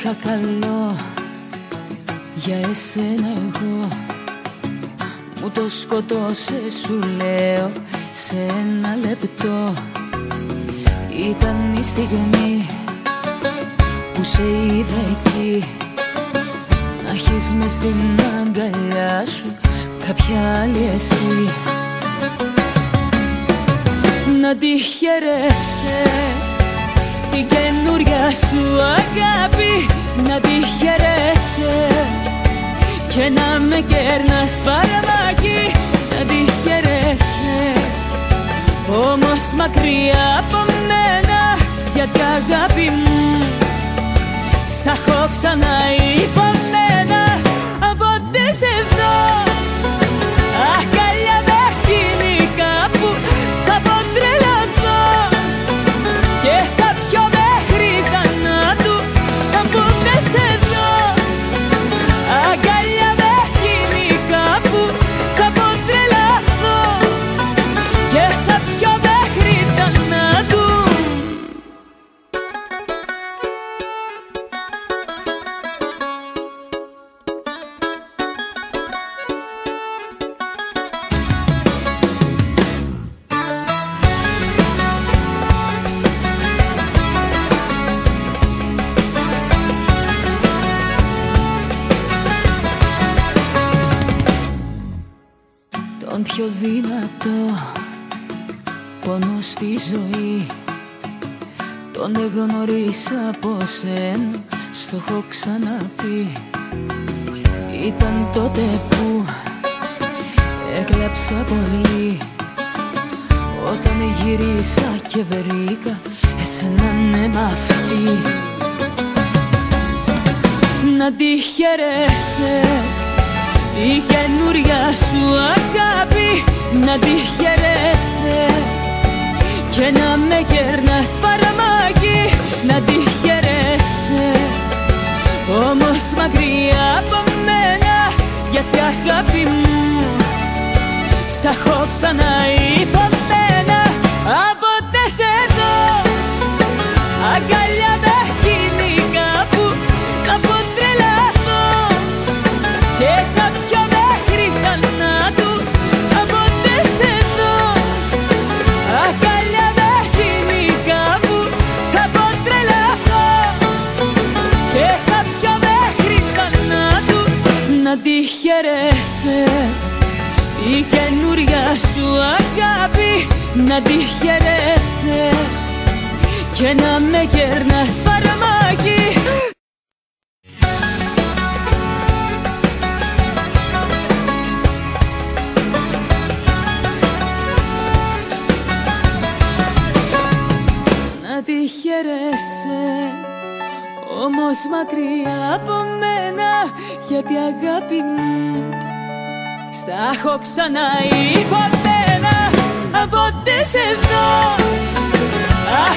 είχα καλό για εσένα εγώ Μου το σκοτώσες σου λέω σε ένα λεπτό. Ήταν η στιγμή που σε είδα εκεί. Να έχεις μες στην αγκαλιά σου κάποια άλλη εσύ. Να τη χαιρέσαι την καινούρια σου αγάπη να τη χαιρέσαι. Και να με κέρνας φαρμάκι να τη χαιρέσαι. Όμως μακριά από μένα γιατί αγάπη μου στα έχω ξαναυπομένα τον πιο δυνατό πόνο στη ζωή. Τον εγνωρίσα από σένα, στο έχω ξαναπεί. Ήταν τότε που έκλαψα πολύ. Όταν γυρίσα και βρήκα εσένα ναι μ' αυτή. Να τη χαιρέσαι η καινούρια σου αγάπη να τη χαιρέσαι και να με κέρνας φαρμάκι να τη χαιρέσαι. Όμως μακριά από μένα γιατί αγάπη μου στα έχω ξαναυπομένα τη χαιρέσαι Η καινούρια σου αγάπη να τη χαιρέσαι Και να με κέρνας φαρμάκι. Να τη χαιρέσαι όμως μακριά από μένα γιατί αγάπη μου στα έχω ή ποτέ να ποτέ σε δω Αχ,